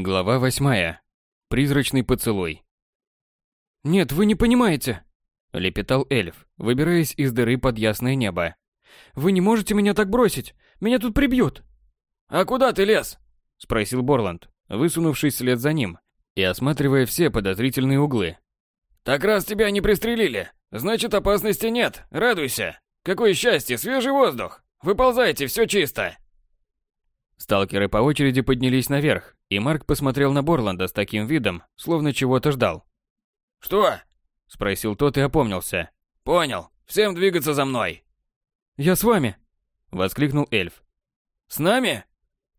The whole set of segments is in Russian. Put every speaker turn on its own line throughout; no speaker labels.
Глава восьмая. Призрачный поцелуй.
«Нет, вы не понимаете!»
– лепетал эльф, выбираясь из дыры под ясное небо.
«Вы не можете меня так бросить! Меня тут прибьют!»
«А куда ты лез?»
– спросил Борланд, высунувшись вслед за ним и осматривая все подозрительные углы.
«Так раз тебя не пристрелили, значит опасности нет, радуйся! Какое счастье, свежий воздух! Выползайте, все чисто!»
Сталкеры по очереди поднялись наверх, и Марк посмотрел на Борланда с таким видом, словно чего-то ждал.
«Что?»
– спросил тот и опомнился.
«Понял. Всем двигаться за мной».
«Я с вами!»
– воскликнул эльф.
«С нами?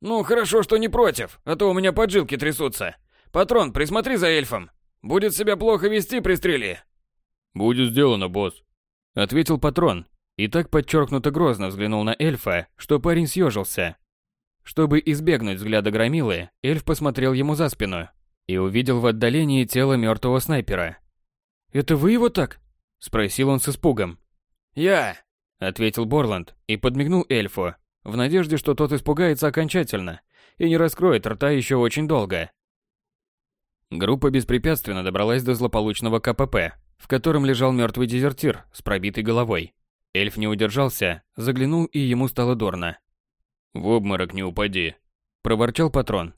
Ну, хорошо, что не против, а то у меня поджилки трясутся. Патрон, присмотри за эльфом. Будет себя плохо вести, пристрели».
«Будет сделано, босс», – ответил патрон, и так подчеркнуто грозно взглянул на эльфа, что парень съежился. Чтобы избегнуть взгляда громилы, эльф посмотрел ему за спину и увидел в отдалении тело мертвого снайпера.
«Это вы его так?»
– спросил он с испугом.
«Я», –
ответил Борланд и подмигнул эльфу, в надежде, что тот испугается окончательно и не раскроет рта еще очень долго. Группа беспрепятственно добралась до злополучного КПП, в котором лежал мертвый дезертир с пробитой головой. Эльф не удержался, заглянул и ему стало дурно. «В обморок не упади», – проворчал патрон.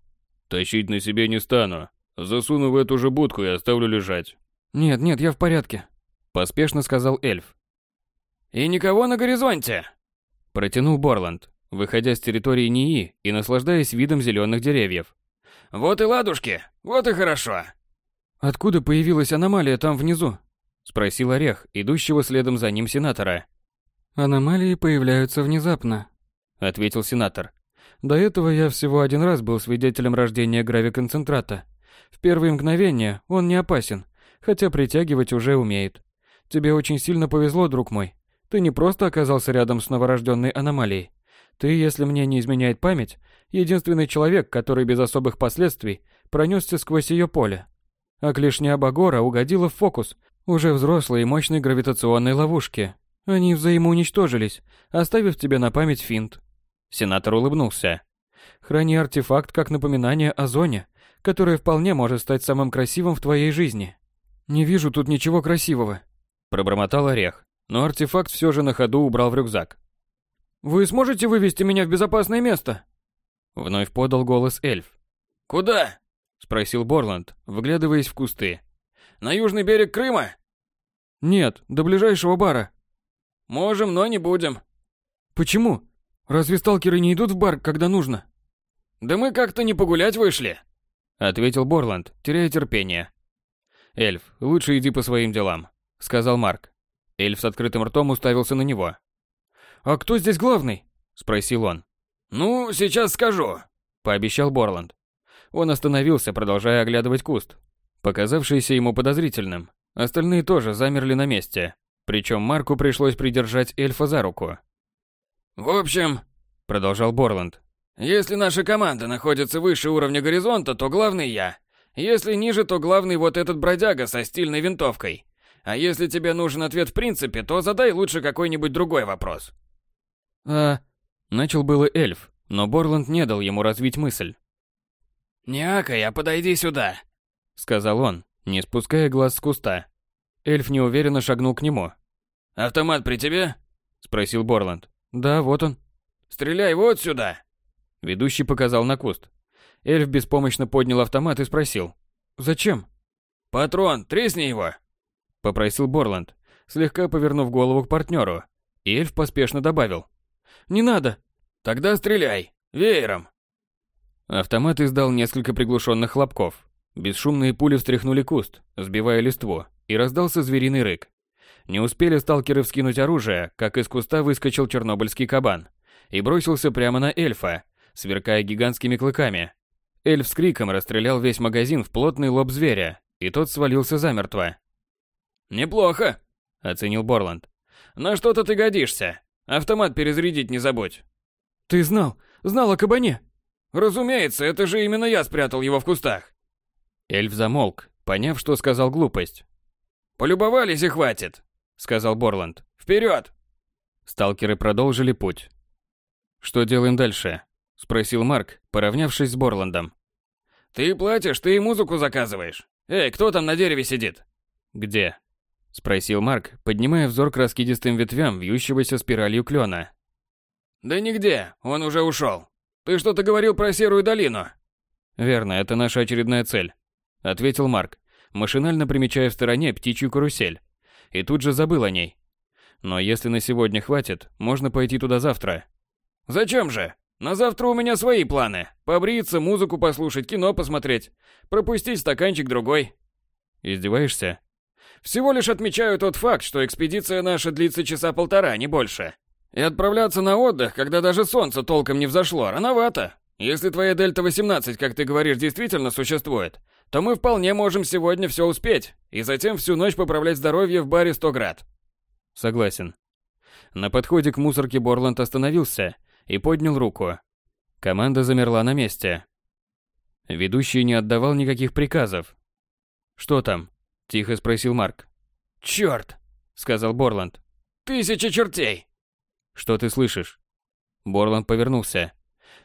«Тащить на себе не стану. Засуну в эту же будку и оставлю лежать».
«Нет, нет, я в порядке», –
поспешно сказал эльф.
«И никого на горизонте?»
– протянул Борланд, выходя с территории НИИ и наслаждаясь видом зеленых деревьев.
«Вот и ладушки, вот и хорошо».
«Откуда появилась аномалия там внизу?»
– спросил Орех, идущего следом за ним сенатора.
«Аномалии появляются внезапно», ответил сенатор. До этого я всего один раз был свидетелем рождения гравиконцентрата. В первые мгновения он не опасен, хотя притягивать уже умеет. Тебе очень сильно повезло, друг мой. Ты не просто оказался рядом с новорожденной аномалией. Ты, если мне не изменяет память, единственный человек, который без особых последствий пронесся сквозь ее поле. А клешня Багора угодила в фокус уже взрослой и мощной гравитационной ловушки. Они взаимоуничтожились, оставив тебе на память финт.
Сенатор улыбнулся.
Храни артефакт как напоминание о зоне, которая вполне может стать самым красивым в твоей жизни. Не вижу тут ничего красивого.
Пробормотал Орех, но артефакт все же на ходу убрал в рюкзак.
Вы сможете вывести меня в безопасное место?
Вновь подал голос эльф.
Куда?
Спросил Борланд, вглядываясь в кусты.
На южный берег Крыма?
Нет, до ближайшего бара.
Можем, но не будем.
Почему? Разве сталкеры не идут в бар, когда нужно?
Да мы как-то не погулять вышли,
ответил Борланд, теряя терпение. Эльф, лучше иди по своим делам, сказал Марк. Эльф с открытым ртом уставился на него.
А кто здесь главный?
спросил он.
Ну, сейчас скажу,
пообещал Борланд. Он остановился, продолжая оглядывать куст, показавшийся ему подозрительным. Остальные тоже замерли на месте, причем Марку пришлось придержать эльфа за руку.
«В общем», — продолжал Борланд, «если наша команда находится выше уровня горизонта, то главный я. Если ниже, то главный вот этот бродяга со стильной винтовкой. А если тебе нужен ответ в принципе, то задай лучше какой-нибудь другой вопрос».
«А...» — начал было эльф, но Борланд не дал ему развить мысль.
«Не акай, а подойди сюда», —
сказал он, не спуская глаз с куста. Эльф неуверенно шагнул к нему.
«Автомат при тебе?»
— спросил Борланд.
Да, вот он.
Стреляй вот сюда.
Ведущий показал на куст. Эльф беспомощно поднял автомат и спросил. Зачем?
Патрон, тресни его.
Попросил Борланд, слегка повернув голову к партнеру. И эльф поспешно добавил.
Не надо.
Тогда стреляй. Веером.
Автомат издал несколько приглушенных хлопков. Бесшумные пули встряхнули куст, сбивая листву, и раздался звериный рык. Не успели сталкеры вскинуть оружие, как из куста выскочил чернобыльский кабан и бросился прямо на эльфа, сверкая гигантскими клыками. Эльф с криком расстрелял весь магазин в плотный лоб зверя, и тот свалился замертво.
«Неплохо», — оценил
Борланд.
«На что-то ты годишься. Автомат перезарядить не забудь».
«Ты знал, знал о кабане?»
«Разумеется, это же именно я спрятал его в кустах».
Эльф замолк, поняв, что сказал глупость.
«Полюбовались и хватит сказал Борланд. Вперед!
Сталкеры продолжили путь. Что делаем дальше? спросил Марк, поравнявшись с Борландом.
Ты платишь, ты и музыку заказываешь. Эй, кто там на дереве сидит?
Где? Спросил Марк, поднимая взор к раскидистым ветвям вьющегося спиралью клена.
Да нигде, он уже ушел. Ты что-то говорил про Серую долину.
Верно, это наша очередная цель, ответил Марк, машинально примечая в стороне птичью карусель. И тут же забыл о ней. Но если на сегодня хватит, можно пойти туда завтра.
Зачем же? На завтра у меня свои планы. Побриться, музыку послушать, кино посмотреть. Пропустить стаканчик другой.
Издеваешься?
Всего лишь отмечаю тот факт, что экспедиция наша длится часа полтора, не больше. И отправляться на отдых, когда даже солнце толком не взошло, рановато. Если твоя Дельта-18, как ты говоришь, действительно существует, то мы вполне можем сегодня все успеть, и затем всю ночь поправлять здоровье в баре 100 град.
Согласен. На подходе к мусорке Борланд остановился и поднял руку. Команда замерла на месте. Ведущий не отдавал никаких приказов. «Что там?» – тихо спросил Марк.
«Чёрт!» – сказал Борланд. «Тысяча чертей!»
«Что ты слышишь?» Борланд повернулся.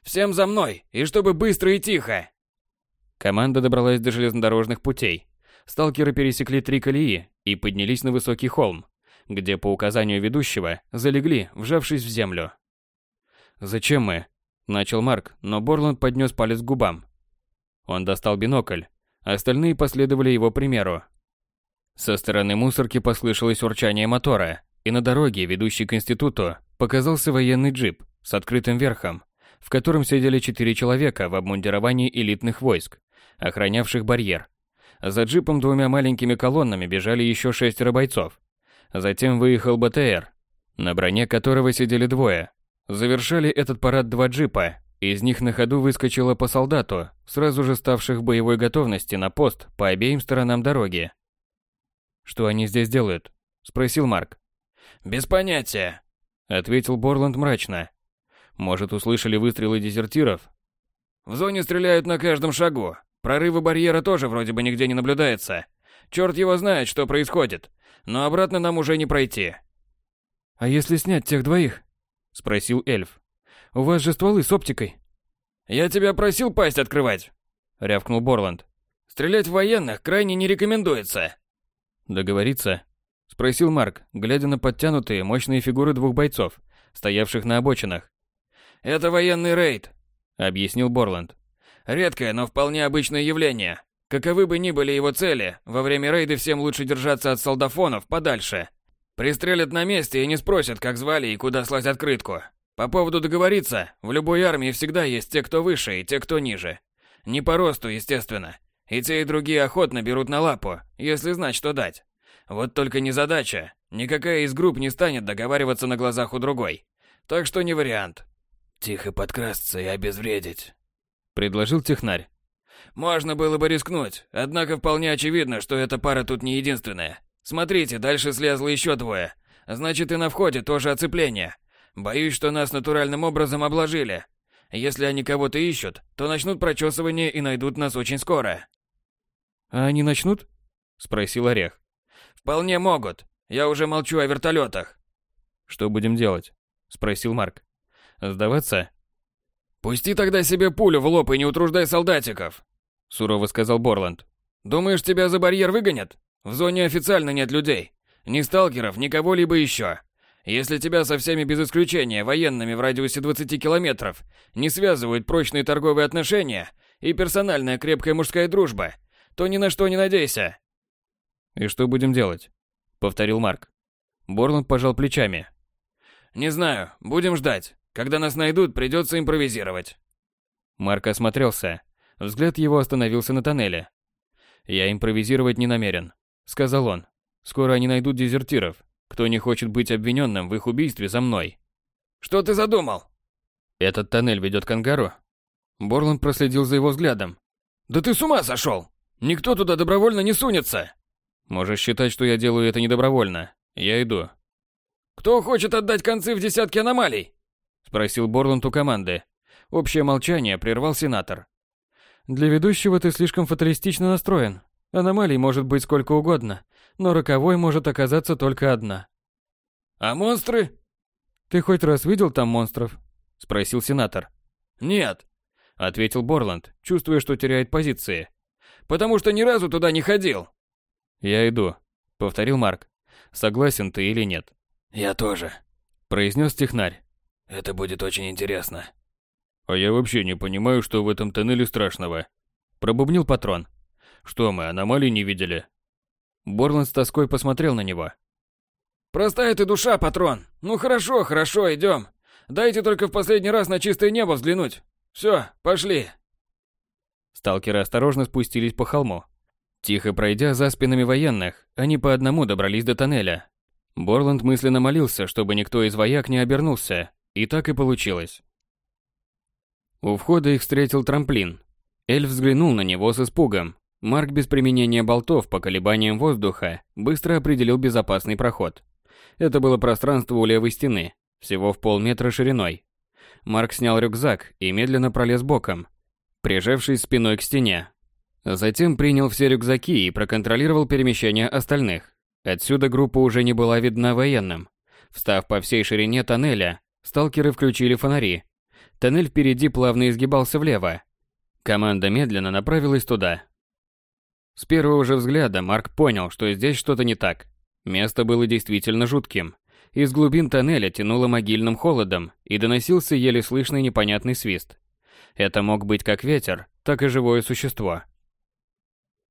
«Всем за мной, и чтобы быстро и тихо!»
Команда добралась до железнодорожных путей. Сталкеры пересекли три колеи и поднялись на высокий холм, где по указанию ведущего залегли, вжавшись в землю. «Зачем мы?» – начал Марк, но Борланд поднес палец к губам. Он достал бинокль, остальные последовали его примеру. Со стороны мусорки послышалось урчание мотора, и на дороге, ведущей к институту, показался военный джип с открытым верхом, в котором сидели четыре человека в обмундировании элитных войск, охранявших барьер. За джипом двумя маленькими колоннами бежали еще шестеро бойцов. Затем выехал БТР, на броне которого сидели двое, Завершали этот парад два джипа. Из них на ходу выскочило по солдату, сразу же ставших в боевой готовности на пост по обеим сторонам дороги. «Что они здесь делают?» – спросил Марк.
«Без понятия», –
ответил Борланд мрачно. «Может, услышали выстрелы дезертиров?»
«В зоне стреляют на каждом шагу. Прорыва барьера тоже вроде бы нигде не наблюдается. Черт его знает, что происходит. Но обратно нам уже не пройти».
«А если снять тех двоих?»
спросил эльф.
У вас же стволы с оптикой.
Я тебя просил пасть открывать, рявкнул Борланд. Стрелять в военных крайне не рекомендуется.
Договориться? спросил Марк, глядя на подтянутые, мощные фигуры двух бойцов, стоявших на обочинах.
Это военный рейд,
объяснил Борланд.
Редкое, но вполне обычное явление. Каковы бы ни были его цели, во время рейда всем лучше держаться от солдафонов подальше. Пристрелят на месте и не спросят, как звали и куда слать открытку. По поводу договориться, в любой армии всегда есть те, кто выше, и те, кто ниже. Не по росту, естественно. И те, и другие охотно берут на лапу, если знать, что дать. Вот только не задача. Никакая из групп не станет договариваться на глазах у другой. Так что не вариант.
Тихо подкрасться и обезвредить.
Предложил технарь.
Можно было бы рискнуть, однако вполне очевидно, что эта пара тут не единственная. Смотрите, дальше слезло еще двое. Значит, и на входе тоже оцепление. Боюсь, что нас натуральным образом обложили. Если они кого-то ищут, то начнут прочесывание и найдут нас очень скоро.
А они начнут?
Спросил Орех.
Вполне могут. Я уже молчу о вертолетах.
Что будем делать? Спросил Марк. Сдаваться?
Пусти тогда себе пулю в лоб и не утруждай солдатиков. Сурово сказал Борланд. Думаешь, тебя за барьер выгонят? В зоне официально нет людей. Ни сталкеров, ни кого-либо еще. Если тебя со всеми без исключения военными в радиусе 20 километров не связывают прочные торговые отношения и персональная крепкая мужская дружба, то ни на что не надейся.
«И что будем делать?» — повторил Марк. Борланд пожал плечами.
«Не знаю, будем ждать. Когда нас найдут, придется импровизировать».
Марк осмотрелся. Взгляд его остановился на тоннеле. «Я импровизировать не намерен сказал он. Скоро они найдут дезертиров. Кто не хочет быть обвиненным в их убийстве за мной.
Что ты задумал?
Этот тоннель ведет к ангару? Борланд проследил за его взглядом.
Да ты с ума сошел! Никто туда добровольно не сунется.
Можешь считать, что я делаю это недобровольно. Я иду.
Кто хочет отдать концы в десятки аномалий?
Спросил Борланд у команды. Общее молчание прервал сенатор.
Для ведущего ты слишком фаталистично настроен. Аномалий может быть сколько угодно, но роковой может оказаться только одна.
А монстры?
Ты хоть раз видел там монстров? Спросил сенатор.
Нет.
ответил Борланд, чувствуя, что теряет позиции.
Потому что ни разу туда не ходил.
Я иду, повторил Марк. Согласен ты или нет?
Я тоже,
произнес технарь.
Это будет очень интересно.
А я вообще не понимаю, что в этом тоннеле страшного, пробубнил патрон. Что мы, аномалий не видели? Борланд с тоской посмотрел на него.
Простая ты душа, патрон. Ну хорошо, хорошо, идем. Дайте только в последний раз на чистое небо взглянуть. Все, пошли.
Сталкеры осторожно спустились по холму. Тихо пройдя за спинами военных, они по одному добрались до тоннеля. Борланд мысленно молился, чтобы никто из вояк не обернулся, и так и получилось. У входа их встретил трамплин. Эльф взглянул на него с испугом. Марк без применения болтов по колебаниям воздуха быстро определил безопасный проход. Это было пространство у левой стены, всего в полметра шириной. Марк снял рюкзак и медленно пролез боком, прижавшись спиной к стене. Затем принял все рюкзаки и проконтролировал перемещение остальных. Отсюда группа уже не была видна военным. Встав по всей ширине тоннеля, сталкеры включили фонари. Тоннель впереди плавно изгибался влево. Команда медленно направилась туда. С первого же взгляда Марк понял, что здесь что-то не так. Место было действительно жутким. Из глубин тоннеля тянуло могильным холодом и доносился еле слышный непонятный свист. Это мог быть как ветер, так и живое существо.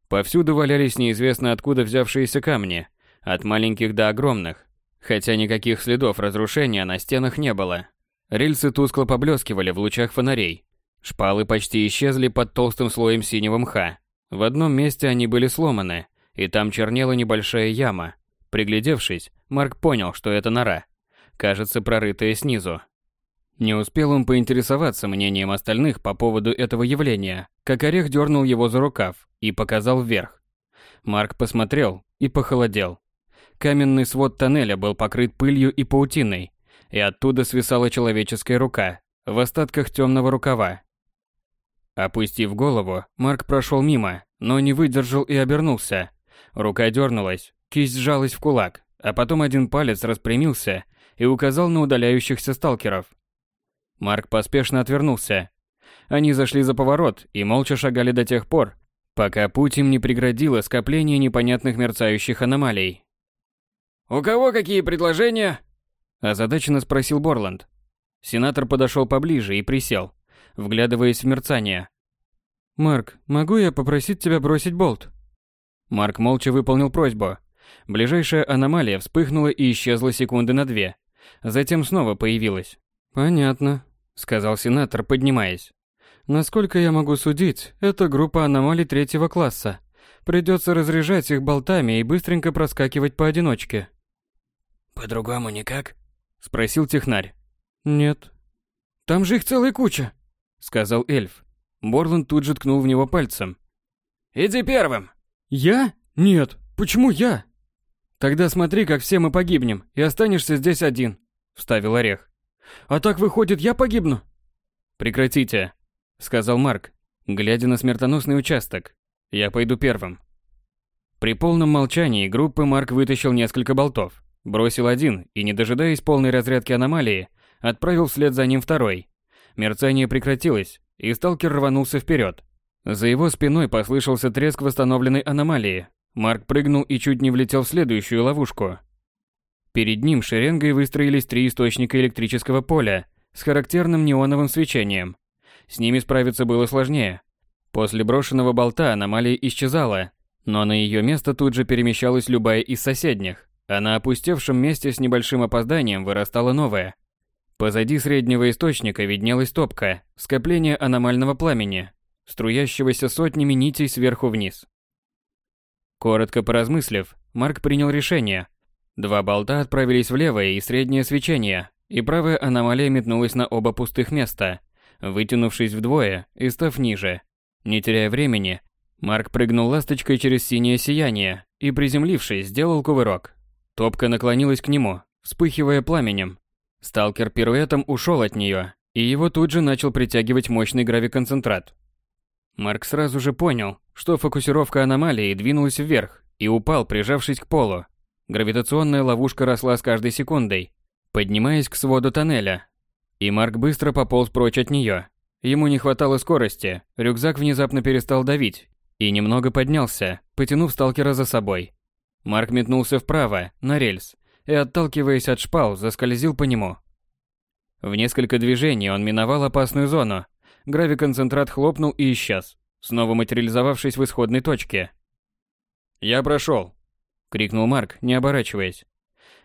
Повсюду валялись неизвестно откуда взявшиеся камни, от маленьких до огромных, хотя никаких следов разрушения на стенах не было. Рельсы тускло поблескивали в лучах фонарей. Шпалы почти исчезли под толстым слоем синего мха. В одном месте они были сломаны, и там чернела небольшая яма, Приглядевшись, Марк понял, что это нора, кажется, прорытая снизу. Не успел он поинтересоваться мнением остальных по поводу этого явления, как орех дернул его за рукав и показал вверх. Марк посмотрел и похолодел. Каменный свод тоннеля был покрыт пылью и паутиной, и оттуда свисала человеческая рука в остатках темного рукава. Опустив голову, Марк прошел мимо, но не выдержал и обернулся. Рука дернулась, Кисть сжалась в кулак, а потом один палец распрямился и указал на удаляющихся сталкеров. Марк поспешно отвернулся. Они зашли за поворот и молча шагали до тех пор, пока путь им не преградило скопление непонятных мерцающих аномалий.
«У кого какие предложения?»
– озадаченно спросил Борланд. Сенатор подошел поближе и присел, вглядываясь в мерцание. «Марк, могу я попросить тебя бросить болт?» Марк молча выполнил просьбу, Ближайшая аномалия вспыхнула и исчезла секунды на две. Затем снова появилась. «Понятно», — сказал сенатор, поднимаясь. «Насколько я могу судить, это группа аномалий третьего класса. Придется разряжать их болтами и быстренько проскакивать поодиночке».
«По-другому никак?»
— спросил технарь.
«Нет».
«Там же их целая куча», —
сказал эльф. Борланд тут же ткнул в него пальцем.
«Иди первым!»
«Я? Нет. Почему я?»
Тогда смотри, как все мы погибнем, и останешься здесь один, вставил Орех.
А так выходит, я погибну?
Прекратите, сказал Марк, глядя на смертоносный участок. Я пойду первым. При полном молчании группы Марк вытащил несколько болтов, бросил один и, не дожидаясь полной разрядки аномалии, отправил вслед за ним второй. Мерцание прекратилось, и сталкер рванулся вперед. За его спиной послышался треск восстановленной аномалии, Марк прыгнул и чуть не влетел в следующую ловушку. Перед ним шеренгой выстроились три источника электрического поля с характерным неоновым свечением. С ними справиться было сложнее. После брошенного болта аномалия исчезала, но на ее место тут же перемещалась любая из соседних, а на опустевшем месте с небольшим опозданием вырастала новая. Позади среднего источника виднелась топка, скопление аномального пламени, струящегося сотнями нитей сверху вниз. Коротко поразмыслив, Марк принял решение. Два болта отправились в левое и среднее свечение, и правая аномалия метнулась на оба пустых места, вытянувшись вдвое и став ниже. Не теряя времени, Марк прыгнул ласточкой через синее сияние и, приземлившись, сделал кувырок. Топка наклонилась к нему, вспыхивая пламенем. Сталкер пируэтом ушел от нее, и его тут же начал притягивать мощный гравиконцентрат. Марк сразу же понял, что фокусировка аномалии двинулась вверх и упал, прижавшись к полу. Гравитационная ловушка росла с каждой секундой, поднимаясь к своду тоннеля. И Марк быстро пополз прочь от нее. Ему не хватало скорости, рюкзак внезапно перестал давить и немного поднялся, потянув сталкера за собой. Марк метнулся вправо, на рельс, и, отталкиваясь от шпал, заскользил по нему. В несколько движений он миновал опасную зону. Гравиконцентрат хлопнул и исчез, снова материализовавшись в исходной точке. «Я прошел!» — крикнул Марк, не оборачиваясь.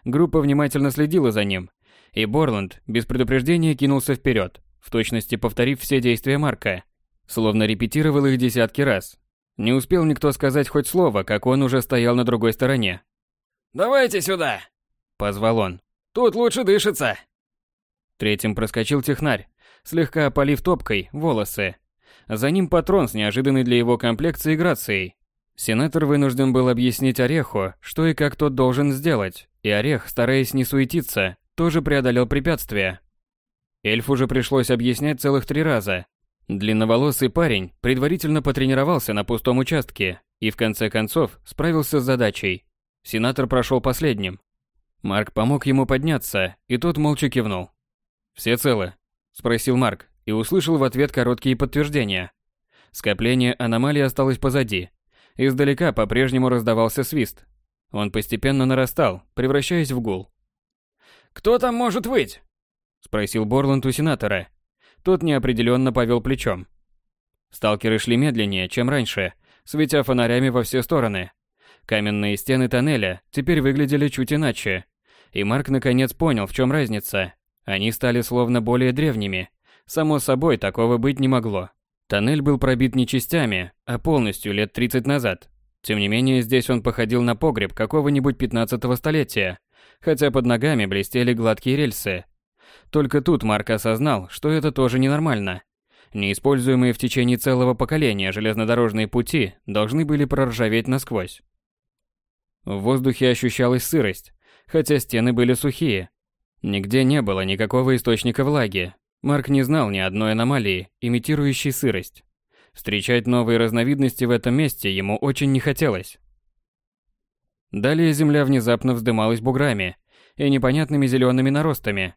Группа внимательно следила за ним, и Борланд без предупреждения кинулся вперед, в точности повторив все действия Марка, словно репетировал их десятки раз. Не успел никто сказать хоть слово, как он уже стоял на другой стороне.
«Давайте сюда!» – позвал он. «Тут лучше дышится!»
Третьим проскочил технарь, слегка опалив топкой волосы. За ним патрон с неожиданной для его комплекции грацией. Сенатор вынужден был объяснить Ореху, что и как тот должен сделать, и Орех, стараясь не суетиться, тоже преодолел препятствие. Эльфу уже пришлось объяснять целых три раза. Длинноволосый парень предварительно потренировался на пустом участке и в конце концов справился с задачей. Сенатор прошел последним. Марк помог ему подняться, и тот молча кивнул. «Все целы?» – спросил Марк и услышал в ответ короткие подтверждения. Скопление аномалий осталось позади. Издалека по-прежнему раздавался свист. Он постепенно нарастал, превращаясь в гул.
«Кто там может выть?»
– спросил Борланд у сенатора. Тот неопределенно повел плечом. Сталкеры шли медленнее, чем раньше, светя фонарями во все стороны. Каменные стены тоннеля теперь выглядели чуть иначе. И Марк наконец понял, в чем разница. Они стали словно более древними. Само собой, такого быть не могло. Тоннель был пробит не частями, а полностью лет 30 назад. Тем не менее, здесь он походил на погреб какого-нибудь 15 столетия, хотя под ногами блестели гладкие рельсы. Только тут Марк осознал, что это тоже ненормально. Неиспользуемые в течение целого поколения железнодорожные пути должны были проржаветь насквозь. В воздухе ощущалась сырость, хотя стены были сухие. Нигде не было никакого источника влаги. Марк не знал ни одной аномалии, имитирующей сырость. Встречать новые разновидности в этом месте ему очень не хотелось. Далее земля внезапно вздымалась буграми и непонятными зелеными наростами.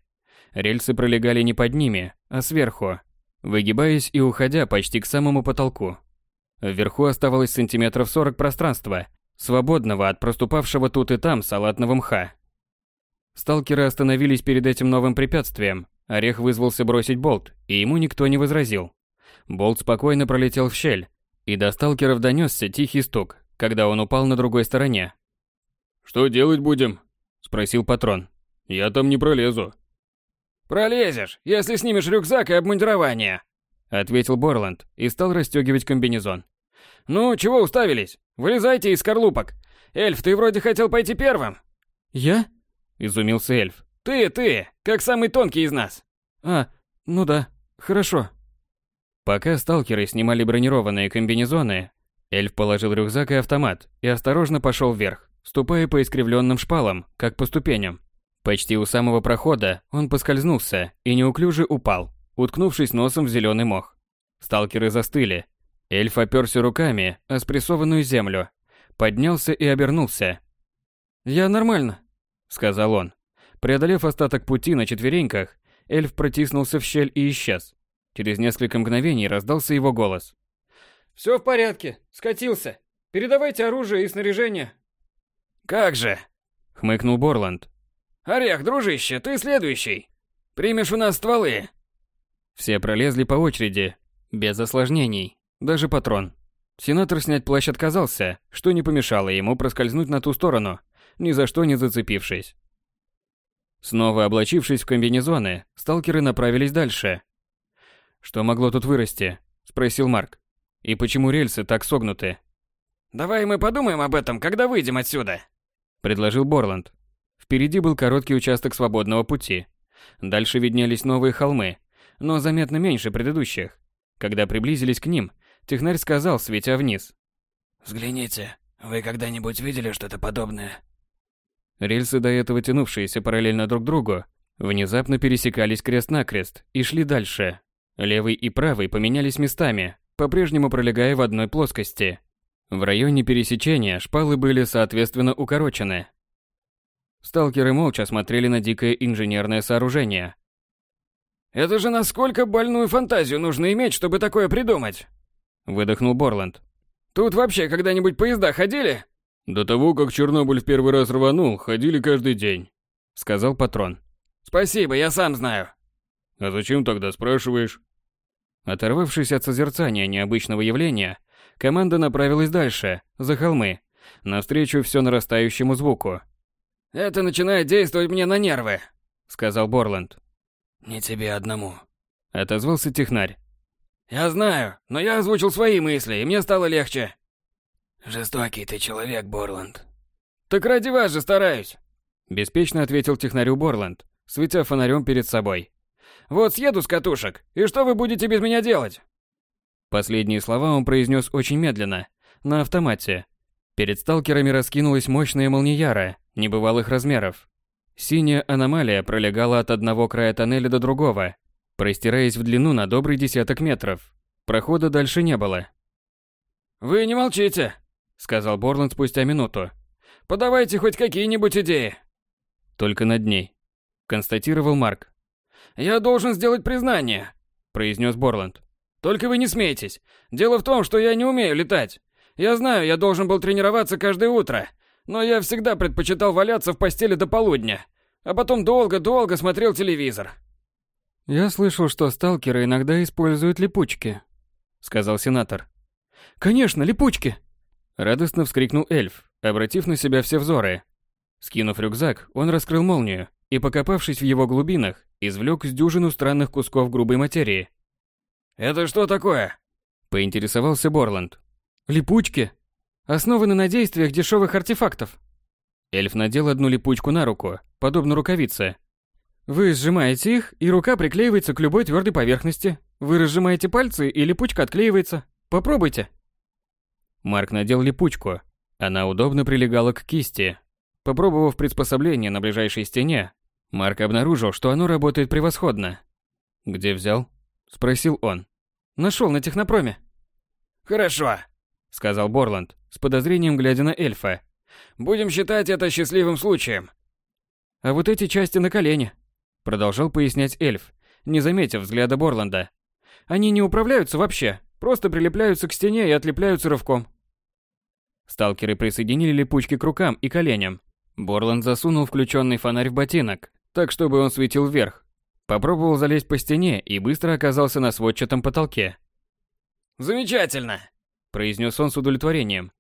Рельсы пролегали не под ними, а сверху, выгибаясь и уходя почти к самому потолку. Вверху оставалось сантиметров 40 пространства, свободного от проступавшего тут и там салатного мха. Сталкеры остановились перед этим новым препятствием. Орех вызвался бросить болт, и ему никто не возразил. Болт спокойно пролетел в щель, и до сталкеров донесся тихий стук, когда он упал на другой стороне.
«Что делать будем?» – спросил патрон. «Я там не пролезу».
«Пролезешь, если снимешь рюкзак и обмундирование», – ответил Борланд и стал расстегивать комбинезон. «Ну, чего уставились? Вылезайте из скорлупок. Эльф, ты вроде хотел пойти первым».
«Я?» – изумился эльф.
«Ты, ты, как самый тонкий из нас».
«А, ну да, хорошо». Пока сталкеры снимали бронированные комбинезоны, эльф положил рюкзак и автомат и осторожно пошел вверх ступая по искривленным шпалам, как по ступеням. Почти у самого прохода он поскользнулся и неуклюже упал, уткнувшись носом в зеленый мох. Сталкеры застыли. Эльф оперся руками о спрессованную землю, поднялся и обернулся. «Я нормально», — сказал он. Преодолев остаток пути на четвереньках, эльф протиснулся в щель и исчез. Через несколько мгновений раздался его голос.
«Все в порядке, скатился. Передавайте оружие и снаряжение,
«Как же!» — хмыкнул Борланд.
«Орех, дружище, ты следующий. Примешь у нас стволы».
Все пролезли по очереди, без осложнений, даже патрон. Сенатор снять плащ отказался, что не помешало ему проскользнуть на ту сторону, ни за что не зацепившись. Снова облачившись в комбинезоны, сталкеры направились дальше. «Что могло тут вырасти?» – спросил Марк. «И почему рельсы так согнуты?»
«Давай мы подумаем об этом, когда выйдем отсюда»,
предложил Борланд. Впереди был короткий участок свободного пути. Дальше виднелись новые холмы, но заметно меньше предыдущих. Когда приблизились к ним, технарь сказал, светя вниз.
«Взгляните, вы когда-нибудь видели что-то подобное?»
Рельсы, до этого тянувшиеся параллельно друг другу, внезапно пересекались крест-накрест и шли дальше. Левый и правый поменялись местами, по-прежнему пролегая в одной плоскости. В районе пересечения шпалы были соответственно укорочены. Сталкеры молча смотрели на дикое инженерное сооружение.
Это же насколько больную фантазию нужно иметь, чтобы такое придумать? Выдохнул Борланд. Тут вообще когда-нибудь поезда ходили?
До того, как Чернобыль в первый раз рванул, ходили каждый день, сказал патрон.
Спасибо, я сам знаю.
А зачем тогда спрашиваешь?
Оторвавшись от созерцания необычного явления, команда направилась дальше, за холмы, навстречу все нарастающему звуку.
«Это начинает действовать мне на нервы», — сказал Борланд.
«Не тебе одному», —
отозвался технарь.
«Я знаю, но я озвучил свои мысли, и мне стало легче».
«Жестокий ты человек, Борланд».
«Так ради вас же стараюсь», —
беспечно ответил технарю Борланд, светя фонарем перед собой.
«Вот съеду с катушек, и что вы будете без меня делать?»
Последние слова он произнес очень медленно, на автомате. Перед сталкерами раскинулась мощная молнияра, небывалых размеров. Синяя аномалия пролегала от одного края тоннеля до другого, простираясь в длину на добрый десяток метров. Прохода дальше не было.
«Вы не молчите», — сказал Борланд спустя минуту. «Подавайте хоть какие-нибудь идеи».
«Только над ней», — констатировал Марк.
«Я должен сделать признание», — произнес Борланд. «Только вы не смейтесь. Дело в том, что я не умею летать. Я знаю, я должен был тренироваться каждое утро, но я всегда предпочитал валяться в постели до полудня, а потом долго-долго смотрел телевизор.
Я слышал, что сталкеры иногда используют липучки, сказал сенатор. Конечно, липучки, радостно вскрикнул эльф, обратив на себя все взоры. Скинув рюкзак, он раскрыл молнию и, покопавшись в его глубинах, извлек с дюжину странных кусков грубой материи.
«Это что такое?»
– поинтересовался Борланд. «Липучки. Основаны на действиях дешевых артефактов». Эльф надел одну липучку на руку, подобно рукавице, вы сжимаете их, и рука приклеивается к любой твердой поверхности. Вы разжимаете пальцы, и липучка отклеивается. Попробуйте. Марк надел липучку. Она удобно прилегала к кисти. Попробовав приспособление на ближайшей стене, Марк обнаружил, что оно работает превосходно. «Где взял?» – спросил он. «Нашел на технопроме».
«Хорошо», – сказал Борланд,
с подозрением глядя на эльфа.
«Будем считать это счастливым случаем».
«А вот эти части на колене», Продолжал пояснять эльф, не заметив взгляда Борланда. Они не управляются вообще, просто прилепляются к стене и отлепляются рывком. Сталкеры присоединили липучки к рукам и коленям. Борланд засунул включенный фонарь в ботинок, так чтобы он светил вверх. Попробовал залезть по стене и быстро оказался на сводчатом потолке.
«Замечательно!» – произнес он с удовлетворением.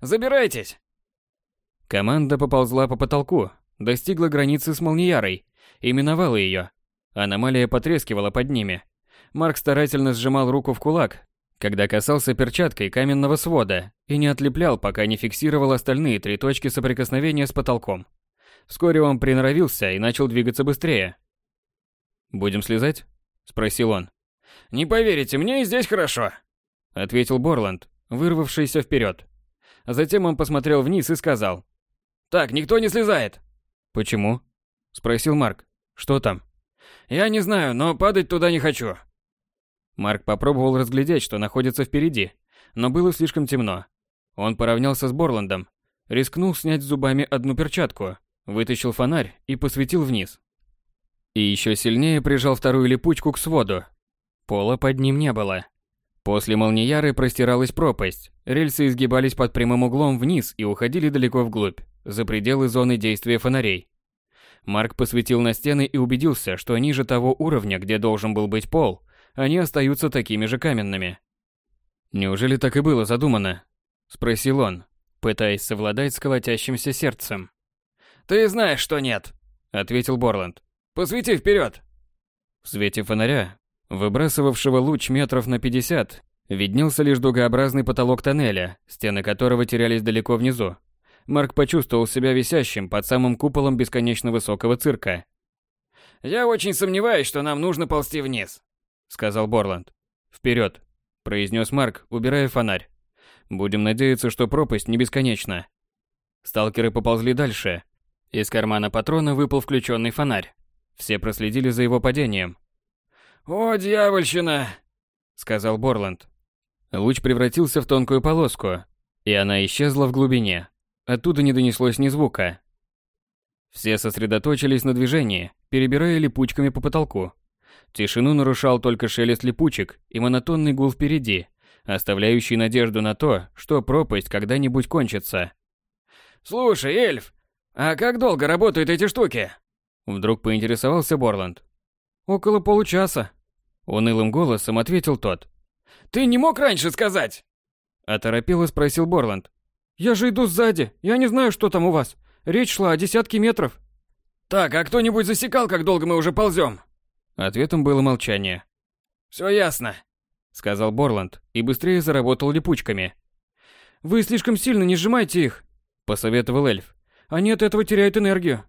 «Забирайтесь!»
Команда поползла по потолку, достигла границы с молниярой и миновала ее. Аномалия потрескивала под ними. Марк старательно сжимал руку в кулак, когда касался перчаткой каменного свода и не отлеплял, пока не фиксировал остальные три точки соприкосновения с потолком. Вскоре он приноровился и начал двигаться быстрее. «Будем слезать?» – спросил он.
«Не поверите, мне и здесь хорошо», –
ответил Борланд, вырвавшийся вперед. Затем он посмотрел вниз и сказал.
«Так, никто не слезает».
«Почему?» – спросил Марк. Что там?
Я не знаю, но падать туда не хочу.
Марк попробовал разглядеть, что находится впереди, но было слишком темно. Он поравнялся с Борландом, рискнул снять зубами одну перчатку, вытащил фонарь и посветил вниз. И еще сильнее прижал вторую липучку к своду. Пола под ним не было. После молнияры простиралась пропасть, рельсы изгибались под прямым углом вниз и уходили далеко вглубь, за пределы зоны действия фонарей. Марк посветил на стены и убедился, что ниже того уровня, где должен был быть пол, они остаются такими же каменными. «Неужели так и было задумано?» – спросил он, пытаясь совладать с колотящимся сердцем.
«Ты знаешь, что нет», – ответил Борланд. «Посвети вперед!»
В свете фонаря, выбрасывавшего луч метров на 50, виднелся лишь дугообразный потолок тоннеля, стены которого терялись далеко внизу. Марк почувствовал себя висящим под самым куполом бесконечно высокого цирка.
«Я очень сомневаюсь, что нам нужно ползти вниз», — сказал Борланд.
«Вперед», — произнес Марк, убирая фонарь. «Будем надеяться, что пропасть не бесконечна». Сталкеры поползли дальше. Из кармана патрона выпал включенный фонарь. Все проследили за его падением.
«О, дьявольщина!» — сказал Борланд.
Луч превратился в тонкую полоску, и она исчезла в глубине. Оттуда не донеслось ни звука. Все сосредоточились на движении, перебирая липучками по потолку.
Тишину нарушал только шелест липучек и монотонный гул впереди, оставляющий надежду на то, что пропасть когда-нибудь кончится.
«Слушай, эльф, а как долго работают эти штуки?»
Вдруг поинтересовался Борланд.
«Около получаса», —
унылым голосом ответил тот.
«Ты не мог раньше сказать?»
Оторопело спросил Борланд.
«Я же иду сзади, я не знаю, что там у вас. Речь шла о десятке метров».
«Так, а кто-нибудь засекал, как долго мы уже ползем?»
Ответом было молчание.
«Все ясно», —
сказал Борланд и быстрее заработал липучками.
«Вы слишком сильно не сжимайте их», — посоветовал эльф. «Они от этого теряют энергию».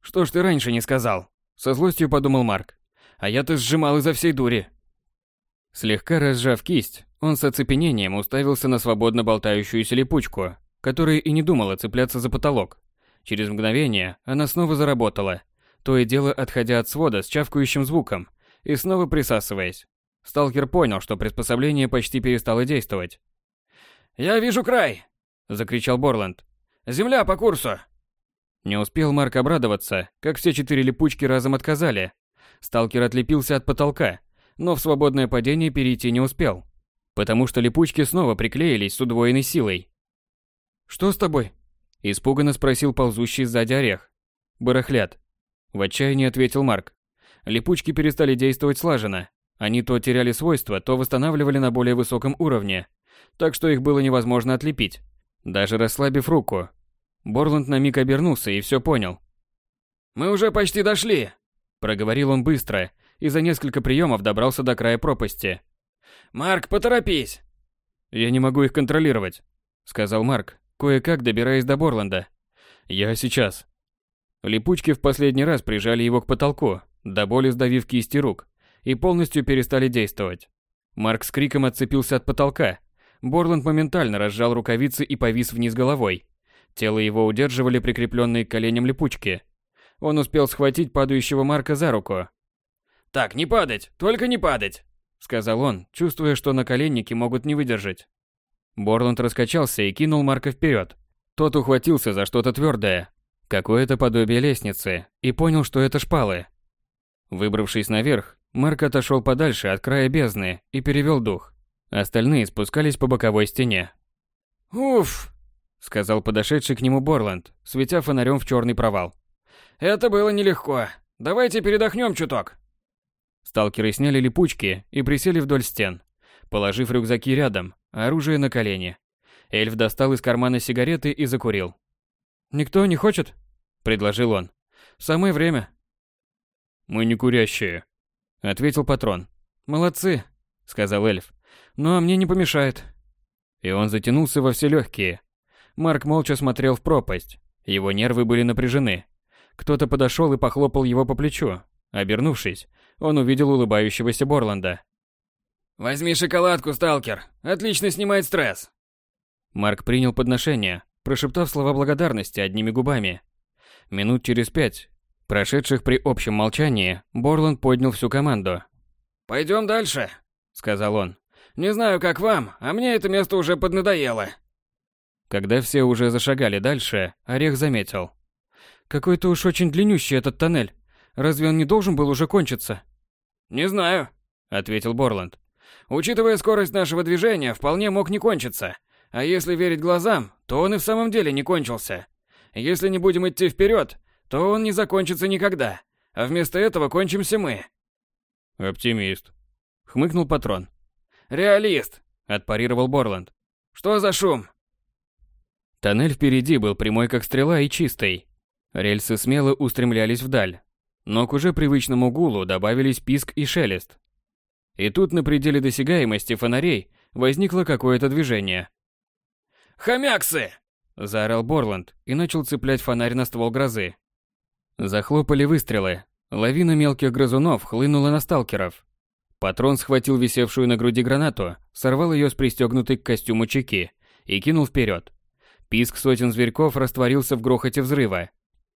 «Что ж ты раньше не сказал?» — со злостью подумал Марк. «А я-то сжимал изо всей дури».
Слегка разжав кисть, он с оцепенением уставился на свободно болтающуюся липучку, которая и не думала цепляться за потолок. Через мгновение она снова заработала, то и дело отходя от свода с чавкающим звуком и снова присасываясь. Сталкер понял, что приспособление почти перестало действовать.
«Я вижу край!» – закричал Борланд. «Земля по курсу!»
Не успел Марк обрадоваться, как все четыре липучки разом отказали. Сталкер отлепился от потолка, но в свободное падение перейти не успел, потому что липучки снова приклеились с удвоенной силой.
«Что с тобой?»
– испуганно спросил ползущий сзади орех. «Барахлят», – в отчаянии ответил Марк. Липучки перестали действовать слаженно. Они то теряли свойства, то восстанавливали на более высоком уровне, так что их было невозможно отлепить, даже расслабив руку. Борланд на миг обернулся и все понял.
«Мы уже почти дошли», –
проговорил он быстро и за несколько приемов добрался до края пропасти.
«Марк, поторопись!»
«Я не могу их контролировать», — сказал Марк, кое-как добираясь до Борланда. «Я сейчас». Липучки в последний раз прижали его к потолку, до боли сдавив кисти рук, и полностью перестали действовать. Марк с криком отцепился от потолка. Борланд моментально разжал рукавицы и повис вниз головой. Тело его удерживали прикрепленные к коленям липучки. Он успел схватить падающего Марка за руку,
«Так, не падать, только не падать!»
Сказал он, чувствуя, что наколенники могут не выдержать. Борланд раскачался и кинул Марка вперед. Тот ухватился за что-то твердое, какое-то подобие лестницы, и понял, что это шпалы. Выбравшись наверх, Марк отошел подальше от края бездны и перевел дух. Остальные спускались по боковой стене.
«Уф!» — сказал подошедший к нему Борланд, светя фонарем в черный провал. «Это было нелегко. Давайте передохнем чуток».
Сталкеры сняли липучки и присели вдоль стен, положив рюкзаки рядом, оружие на колени. Эльф достал из кармана сигареты и закурил.
«Никто не хочет?» – предложил он. «Самое время».
«Мы не курящие», – ответил патрон.
«Молодцы», – сказал эльф. «Ну а мне не помешает».
И он затянулся во все легкие. Марк молча смотрел в пропасть. Его нервы были напряжены. Кто-то подошел и похлопал его по плечу. Обернувшись, он увидел улыбающегося Борланда.
«Возьми шоколадку, сталкер. Отлично снимает стресс».
Марк принял подношение, прошептав слова благодарности одними губами. Минут через пять, прошедших при общем молчании, Борланд поднял всю команду.
«Пойдем дальше», — сказал он. «Не знаю, как вам, а мне это место уже поднадоело».
Когда все уже зашагали дальше, Орех заметил.
«Какой-то уж очень длиннющий этот тоннель. Разве он не должен был уже кончиться?
Не знаю, ответил Борланд. Учитывая скорость нашего движения, вполне мог не кончиться. А если верить глазам, то он и в самом деле не кончился. Если не будем идти вперед, то он не закончится никогда. А вместо этого кончимся мы.
Оптимист, хмыкнул патрон.
Реалист, отпарировал Борланд. Что за шум?
Тоннель впереди был прямой как стрела и чистый. Рельсы смело устремлялись вдаль, но к уже привычному гулу добавились писк и шелест. И тут на пределе досягаемости фонарей возникло какое-то движение.
«Хомяксы!» – заорал Борланд и начал цеплять фонарь на ствол грозы.
Захлопали выстрелы. Лавина мелких грызунов хлынула на сталкеров. Патрон схватил висевшую на груди гранату, сорвал ее с пристегнутой к костюму чеки и кинул вперед. Писк сотен зверьков растворился в грохоте взрыва,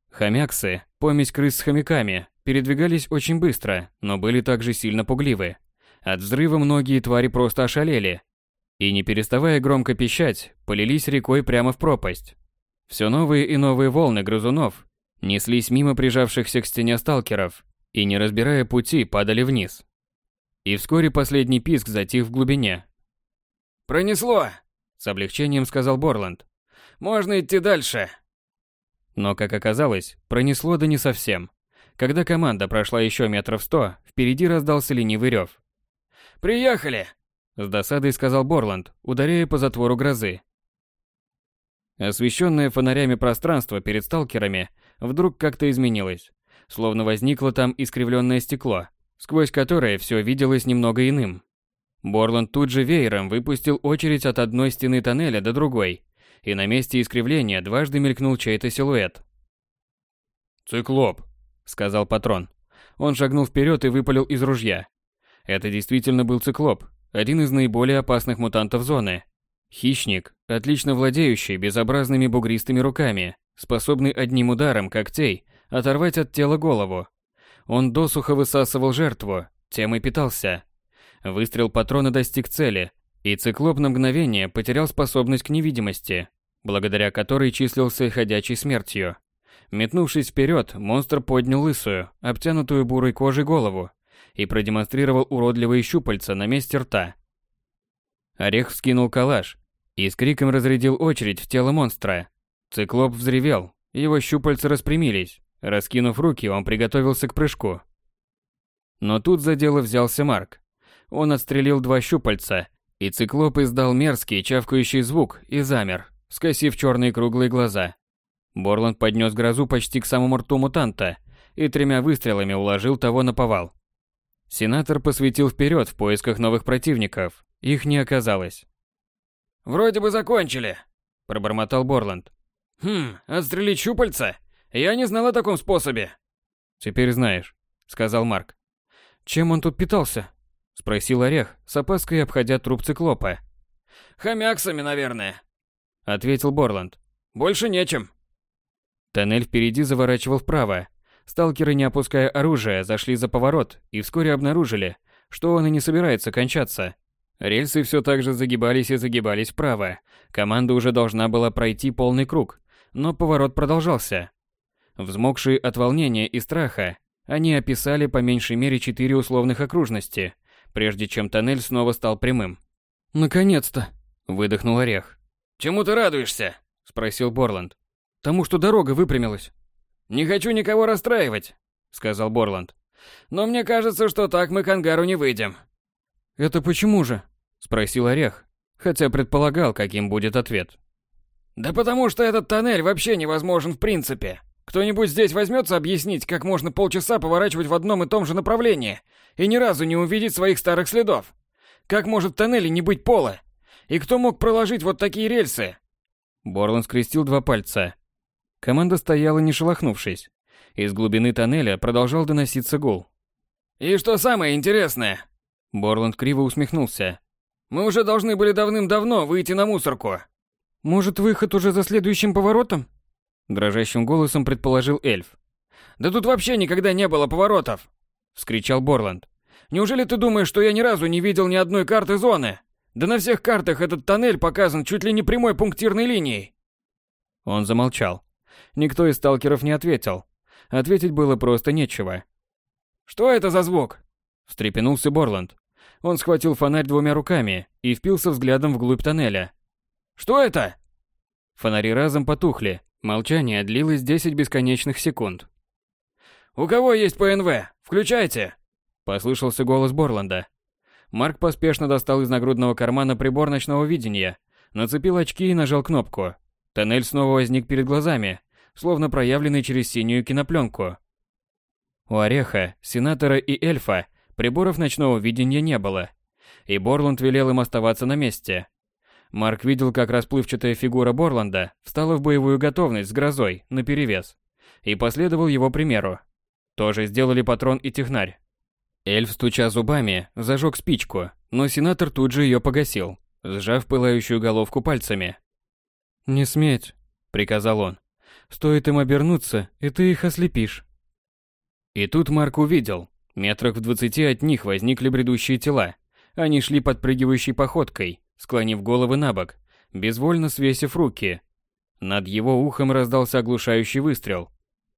Хомяксы, помесь крыс с хомяками, передвигались очень быстро, но были также сильно пугливы. От взрыва многие твари просто ошалели. И не переставая громко пищать, полились рекой прямо в пропасть. Все новые и новые волны грызунов неслись мимо прижавшихся к стене сталкеров, и, не разбирая пути, падали вниз. И вскоре последний писк затих в глубине.
«Пронесло!»
– с облегчением сказал Борланд.
«Можно идти дальше!»
Но, как оказалось, пронесло да не совсем. Когда команда прошла еще метров сто, впереди раздался ленивый рев.
«Приехали!»
– с досадой сказал Борланд, ударяя по затвору грозы. Освещенное фонарями пространство перед сталкерами вдруг как-то изменилось, словно возникло там искривленное стекло, сквозь которое все виделось немного иным. Борланд тут же веером выпустил очередь от одной стены тоннеля до другой, и на месте искривления дважды мелькнул чей-то силуэт.
«Циклоп», — сказал патрон. Он шагнул вперед и выпалил из ружья. Это действительно был циклоп, один из наиболее опасных мутантов зоны, Хищник, отлично владеющий безобразными бугристыми руками, способный одним ударом когтей оторвать от тела голову. Он досуха высасывал жертву, тем и питался. Выстрел патрона достиг цели, и циклоп на мгновение потерял способность к невидимости, благодаря которой числился ходячей смертью. Метнувшись вперед, монстр поднял лысую, обтянутую бурой кожей голову и продемонстрировал уродливые щупальца на месте рта. Орех вскинул калаш и с криком разрядил очередь в тело монстра. Циклоп взревел, его щупальца распрямились. Раскинув руки, он приготовился к прыжку. Но тут за дело взялся Марк. Он отстрелил два щупальца, и циклоп издал мерзкий чавкающий звук и замер, скосив черные круглые глаза. Борланд поднес грозу почти к самому рту мутанта и тремя выстрелами уложил того на повал. Сенатор посветил вперед в поисках новых противников, их не оказалось.
«Вроде бы закончили», –
пробормотал Борланд.
«Хм, отстрелить щупальца? Я не знал о таком способе».
«Теперь знаешь», – сказал Марк.
«Чем он тут питался?»
– спросил Орех, с опаской обходя труп циклопа.
«Хомяксами, наверное», –
ответил Борланд.
«Больше нечем».
Тоннель впереди заворачивал вправо. Сталкеры, не опуская оружия, зашли за поворот и вскоре обнаружили, что он и не собирается кончаться. Рельсы все так же загибались и загибались вправо. Команда уже должна была пройти полный круг, но поворот продолжался. Взмокшие от волнения и страха, они описали по меньшей мере четыре условных окружности, прежде чем тоннель снова стал прямым.
«Наконец-то!»
– выдохнул Орех.
«Чему ты радуешься?»
– спросил Борланд.
«Тому, что дорога выпрямилась».
«Не хочу никого расстраивать», – сказал Борланд. «Но мне кажется, что так мы к ангару не выйдем.
«Это почему же?»
– спросил Орех, хотя предполагал, каким будет ответ.
«Да потому что этот тоннель вообще невозможен в принципе. Кто-нибудь здесь возьмется объяснить, как можно полчаса поворачивать в одном и том же направлении и ни разу не увидеть своих старых следов? Как может в тоннеле не быть пола? И кто мог проложить вот такие рельсы?»
Борланд скрестил два пальца. Команда стояла не шелохнувшись. Из глубины тоннеля продолжал доноситься гул.
«И что самое интересное?»
Борланд криво усмехнулся.
«Мы уже должны были давным-давно выйти на мусорку».
«Может, выход уже за следующим поворотом?»
Дрожащим голосом предположил эльф.
«Да тут вообще никогда не было поворотов!» Вскричал Борланд. «Неужели ты думаешь, что я ни разу не видел ни одной карты зоны? Да на всех картах этот тоннель показан чуть ли не прямой пунктирной линией!»
Он замолчал. Никто из сталкеров не ответил. Ответить было просто нечего.
«Что это за звук?»
Встрепенулся Борланд. Он схватил фонарь двумя руками и впился взглядом вглубь тоннеля.
«Что это?»
Фонари разом потухли. Молчание длилось 10 бесконечных секунд.
«У кого есть ПНВ? Включайте!»
Послышался голос Борланда. Марк поспешно достал из нагрудного кармана прибор ночного видения, нацепил очки и нажал кнопку. Тоннель снова возник перед глазами, словно проявленный через синюю кинопленку. У Ореха, Сенатора и Эльфа Приборов ночного видения не было, и Борланд велел им оставаться на месте. Марк видел, как расплывчатая фигура Борланда встала в боевую готовность с грозой наперевес, и последовал его примеру. Тоже сделали патрон и технарь. Эльф, стуча зубами, зажег спичку, но сенатор тут же ее погасил, сжав пылающую головку пальцами.
«Не сметь», — приказал он. «Стоит им обернуться, и ты их ослепишь».
И тут Марк увидел, Метрах в двадцати от них возникли бредущие тела. Они шли подпрыгивающей походкой, склонив головы на бок, безвольно свесив руки. Над его ухом раздался оглушающий выстрел.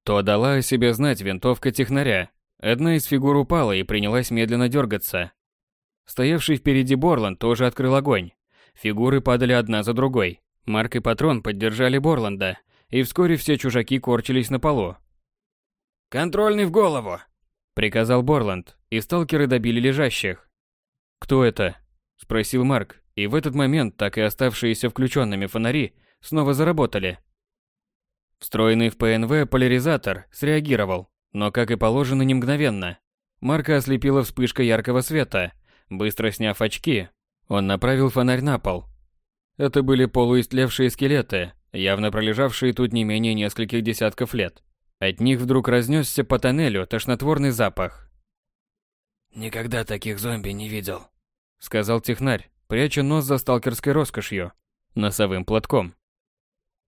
То дала о себе знать винтовка технаря. Одна из фигур упала и принялась медленно дергаться. Стоявший впереди Борланд тоже открыл огонь. Фигуры падали одна за другой. Марк и Патрон поддержали Борланда, и вскоре все чужаки корчились на полу.
«Контрольный в голову!»
– приказал Борланд, и сталкеры добили лежащих. «Кто это?» – спросил Марк, и в этот момент так и оставшиеся включенными фонари снова заработали. Встроенный в ПНВ поляризатор среагировал, но, как и положено, не мгновенно. Марка ослепила вспышка яркого света. Быстро сняв очки, он направил фонарь на пол. Это были полуистлевшие скелеты, явно пролежавшие тут не менее нескольких десятков лет. От них вдруг разнесся по тоннелю тошнотворный запах.
«Никогда таких зомби не видел», —
сказал технарь, пряча нос за сталкерской роскошью, носовым платком.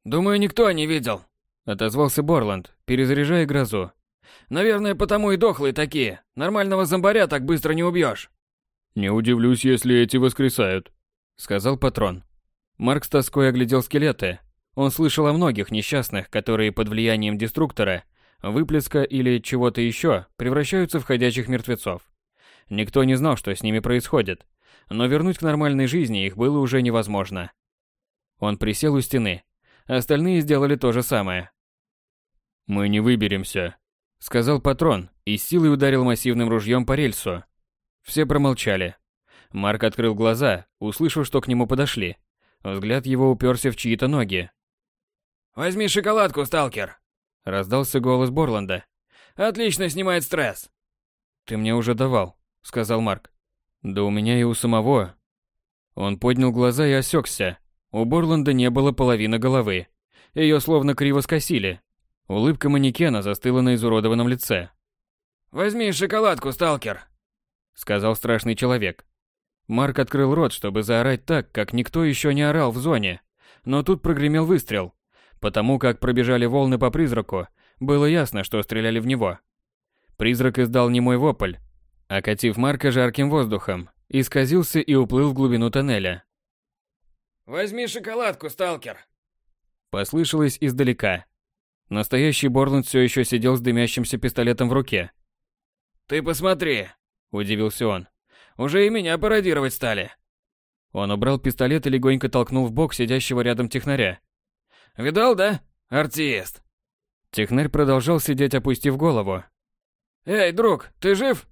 «Думаю, никто не видел», —
отозвался Борланд, перезаряжая грозу.
«Наверное, потому и дохлые такие. Нормального зомбаря так быстро не убьешь».
«Не удивлюсь, если эти воскресают», —
сказал патрон. Марк с тоской оглядел скелеты. Он слышал о многих несчастных, которые под влиянием деструктора, выплеска или чего-то еще превращаются в ходячих мертвецов. Никто не знал, что с ними происходит, но вернуть к нормальной жизни их было уже невозможно. Он присел у стены. Остальные сделали то же самое.
«Мы не выберемся», —
сказал патрон и с силой ударил массивным ружьем по рельсу. Все промолчали. Марк открыл глаза, услышав, что к нему подошли. Взгляд его уперся в чьи-то ноги.
«Возьми шоколадку, сталкер!»
Раздался голос Борланда.
«Отлично снимает стресс!»
«Ты мне уже давал», — сказал Марк. «Да у меня и у самого». Он поднял глаза и осекся. У Борланда не было половины головы. Ее словно криво скосили. Улыбка манекена застыла на изуродованном лице.
«Возьми шоколадку, сталкер!»
сказал страшный человек. Марк открыл рот, чтобы заорать так, как никто еще не орал в зоне. Но тут прогремел выстрел. Потому как пробежали волны по призраку, было ясно, что стреляли в него. Призрак издал немой вопль, окатив Марка жарким воздухом, исказился и уплыл в глубину тоннеля.
«Возьми шоколадку, сталкер!»
Послышалось издалека. Настоящий Борланд все еще сидел с дымящимся пистолетом в руке.
«Ты посмотри!» Удивился он. Уже и меня пародировать стали.
Он убрал пистолет и легонько толкнул в бок сидящего рядом технаря.
Видал, да? Артист.
Технарь продолжал сидеть, опустив голову.
Эй, друг, ты жив?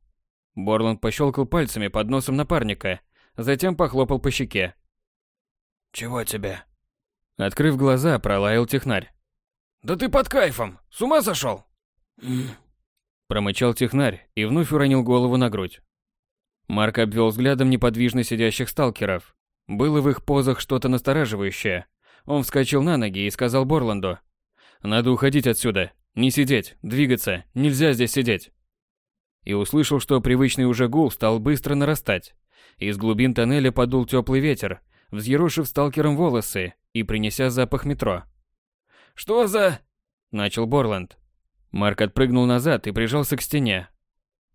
Борланд пощелкал пальцами под носом напарника, затем похлопал по щеке.
Чего тебе?
Открыв глаза, пролаял технарь.
Да ты под кайфом, с ума сошел?
Промычал технарь и вновь уронил голову на грудь. Марк обвел взглядом неподвижно сидящих сталкеров. Было в их позах что-то настораживающее. Он вскочил на ноги и сказал Борланду. «Надо уходить отсюда. Не сидеть, двигаться. Нельзя здесь сидеть». И услышал, что привычный уже гул стал быстро нарастать. Из глубин тоннеля подул теплый ветер, взъерошив сталкером волосы и принеся запах метро.
«Что за...»
– начал Борланд. Марк отпрыгнул назад и прижался к стене.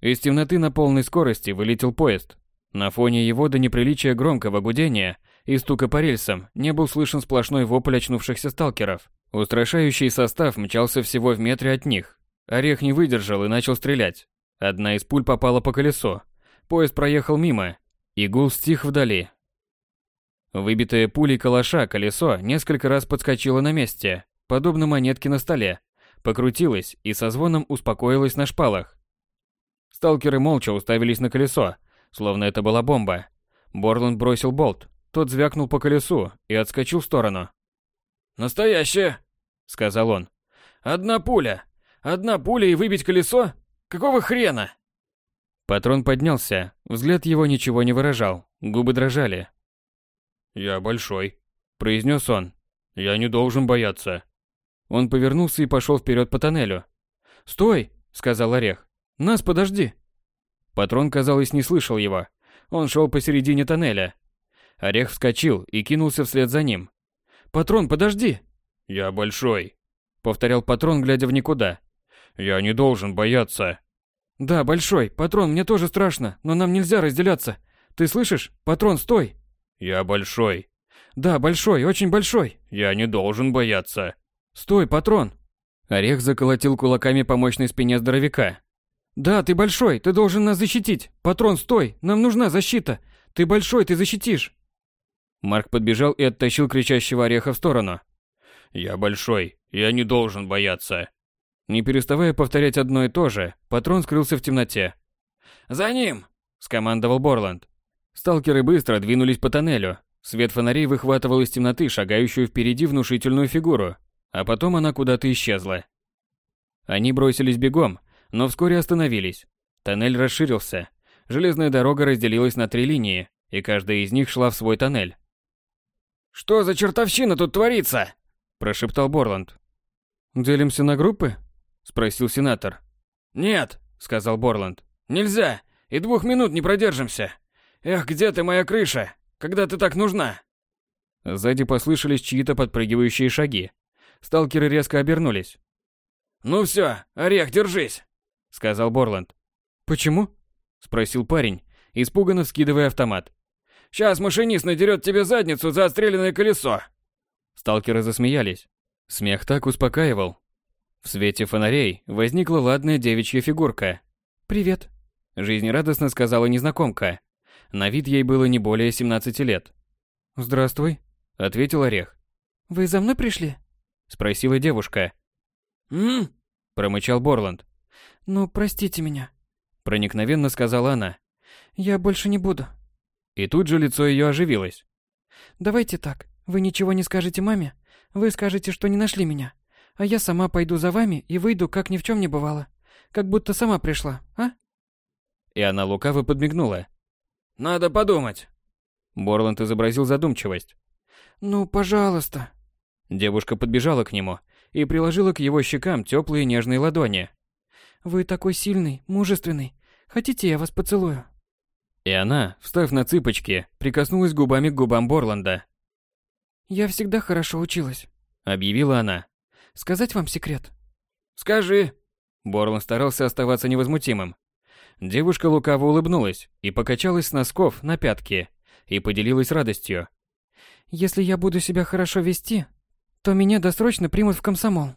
Из темноты на полной скорости вылетел поезд. На фоне его до неприличия громкого гудения и стука по рельсам не был слышен сплошной вопль очнувшихся сталкеров. Устрашающий состав мчался всего в метре от них. Орех не выдержал и начал стрелять. Одна из пуль попала по колесу. Поезд проехал мимо, и гул стих вдали. Выбитое пулей калаша колесо несколько раз подскочило на месте, подобно монетке на столе, покрутилась и со звоном успокоилась на шпалах. Сталкеры молча уставились на колесо, словно это была бомба. Борланд бросил болт, тот звякнул по колесу и отскочил в сторону.
«Настоящее!» — сказал он. «Одна пуля! Одна пуля и выбить колесо? Какого хрена?»
Патрон поднялся, взгляд его ничего не выражал, губы дрожали.
«Я большой», — произнес он. «Я не должен бояться».
Он повернулся и пошел вперед по тоннелю. «Стой!» — сказал Орех. «Нас подожди!» Патрон, казалось, не слышал его. Он шел посередине тоннеля. Орех вскочил и кинулся вслед за ним. «Патрон, подожди!»
«Я большой», —
повторял Патрон, глядя в никуда.
«Я не должен бояться».
«Да, большой. Патрон, мне тоже страшно, но нам нельзя разделяться. Ты слышишь? Патрон, стой!»
«Я большой».
«Да, большой, очень большой».
«Я не должен бояться».
«Стой, патрон!» Орех заколотил кулаками по мощной спине здоровяка.
Да, ты большой, ты должен нас защитить. Патрон, стой, нам нужна защита. Ты большой, ты защитишь.
Марк подбежал и оттащил кричащего ореха в сторону. Я большой, я не должен бояться. Не переставая повторять одно и то же, патрон скрылся в темноте.
«За ним!»
– скомандовал Борланд. Сталкеры быстро двинулись по тоннелю. Свет фонарей выхватывал из темноты шагающую впереди внушительную фигуру, а потом она куда-то исчезла. Они бросились бегом, но вскоре остановились. Тоннель расширился. Железная дорога разделилась на три линии, и каждая из них шла в свой тоннель.
«Что за чертовщина тут творится?» – прошептал Борланд.
«Делимся на группы?» – спросил сенатор.
«Нет», – сказал Борланд. «Нельзя, и двух минут не продержимся. Эх, где ты, моя крыша? Когда ты так нужна?»
Сзади послышались чьи-то подпрыгивающие шаги. Сталкеры резко обернулись.
«Ну все, Орех, держись!» — сказал Борланд.
«Почему?»
— спросил парень, испуганно вскидывая автомат.
«Сейчас машинист надерет тебе задницу за отстрелянное колесо!»
Сталкеры засмеялись. Смех так успокаивал. В свете фонарей возникла ладная девичья фигурка.
«Привет», —
жизнерадостно сказала незнакомка. На вид ей было не более 17 лет.
«Здравствуй», —
ответил Орех.
«Вы за мной пришли?»
— спросила девушка.
«М?»
— промычал Борланд.
«Ну, простите меня», —
проникновенно сказала она.
«Я больше не буду».
И тут же лицо ее оживилось.
«Давайте так. Вы ничего не скажете маме. Вы скажете, что не нашли меня. А я сама пойду за вами и выйду, как ни в чем не бывало. Как будто сама пришла, а?»
И она лукаво подмигнула.
Надо подумать.
Борланд изобразил задумчивость.
Ну, пожалуйста.
Девушка подбежала к нему и приложила к его щекам теплые нежные ладони.
Вы такой сильный, мужественный. Хотите, я вас поцелую?
И она, встав на цыпочки, прикоснулась губами к губам Борланда.
Я всегда хорошо училась,
объявила она.
Сказать вам секрет?
Скажи.
Борланд старался оставаться невозмутимым. Девушка лукаво улыбнулась и покачалась с носков на пятки и поделилась радостью.
«Если я буду себя хорошо вести, то меня досрочно примут в комсомол».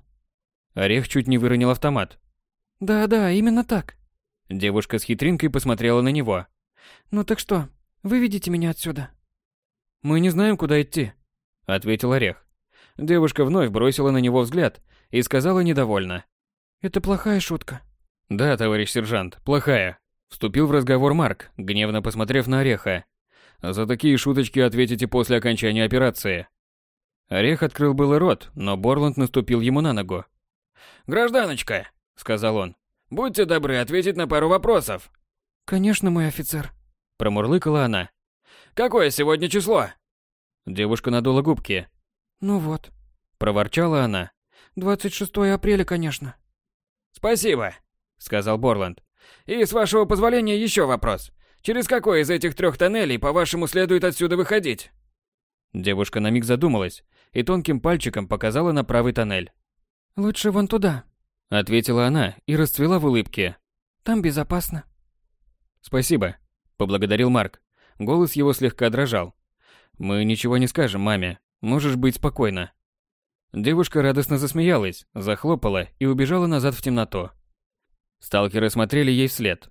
Орех чуть не выронил автомат.
«Да-да, именно так».
Девушка с хитринкой посмотрела на него.
«Ну так что, выведите меня отсюда?»
«Мы не знаем, куда идти», — ответил Орех. Девушка вновь бросила на него взгляд и сказала недовольно.
«Это плохая шутка».
«Да, товарищ сержант, плохая», — вступил в разговор Марк, гневно посмотрев на Ореха. «За такие шуточки ответите после окончания операции». Орех открыл было рот, но Борланд наступил ему на ногу.
«Гражданочка», — сказал он, — «будьте добры ответить на пару вопросов».
«Конечно, мой офицер», —
промурлыкала она.
«Какое сегодня число?»
Девушка надула губки.
«Ну вот», —
проворчала она.
«26 апреля, конечно».
«Спасибо», сказал Борланд. И с вашего позволения еще вопрос. Через какой из этих трех тоннелей, по-вашему, следует отсюда выходить?
Девушка на миг задумалась и тонким пальчиком показала на правый тоннель.
Лучше вон туда,
ответила она и расцвела в улыбке.
Там безопасно.
Спасибо, поблагодарил Марк. Голос его слегка дрожал. Мы ничего не скажем маме. Можешь быть спокойна. Девушка радостно засмеялась, захлопала и убежала назад в темноту. Сталкеры смотрели ей вслед.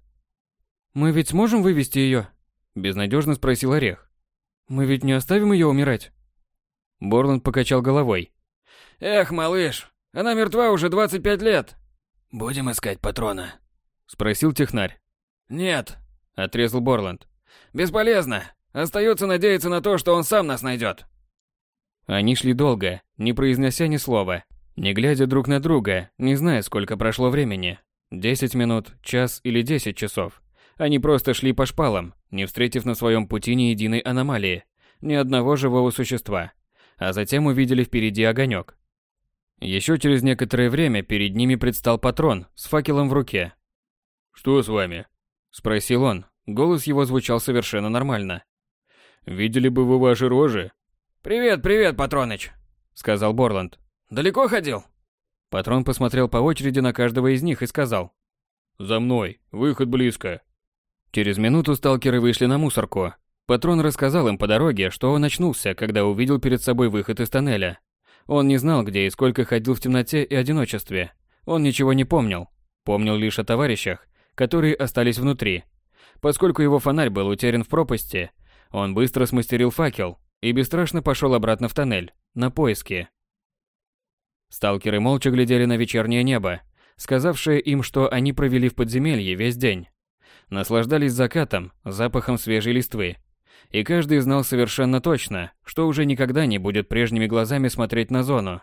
«Мы ведь сможем вывести ее?»
– безнадежно спросил Орех.
«Мы ведь не оставим ее умирать?»
Борланд покачал головой.
«Эх, малыш, она мертва уже 25 лет!»
«Будем искать патрона?»
– спросил технарь.
«Нет», –
отрезал Борланд.
«Бесполезно. Остается надеяться на то, что он сам нас найдет».
Они шли долго, не произнося ни слова, не глядя друг на друга, не зная, сколько прошло времени. Десять минут, час или десять часов. Они просто шли по шпалам, не встретив на своем пути ни единой аномалии, ни одного живого существа. А затем увидели впереди огонек. Еще через некоторое время перед ними предстал патрон с факелом в руке.
«Что с вами?»
– спросил он. Голос его звучал совершенно нормально.
«Видели бы вы ваши рожи?» «Привет, привет, Патроныч», – сказал Борланд. «Далеко ходил?»
Патрон посмотрел по очереди на каждого из них и сказал.
«За мной, выход близко».
Через минуту сталкеры вышли на мусорку. Патрон рассказал им по дороге, что он очнулся, когда увидел перед собой выход из тоннеля. Он не знал, где и сколько ходил в темноте и одиночестве. Он ничего не помнил. Помнил лишь о товарищах, которые остались внутри. Поскольку его фонарь был утерян в пропасти, он быстро смастерил факел и бесстрашно пошел обратно в тоннель, на поиски. Сталкеры молча глядели на вечернее небо, сказавшее им, что они провели в подземелье весь день. Наслаждались закатом, запахом свежей листвы. И каждый знал совершенно точно, что уже никогда не будет прежними глазами смотреть на зону,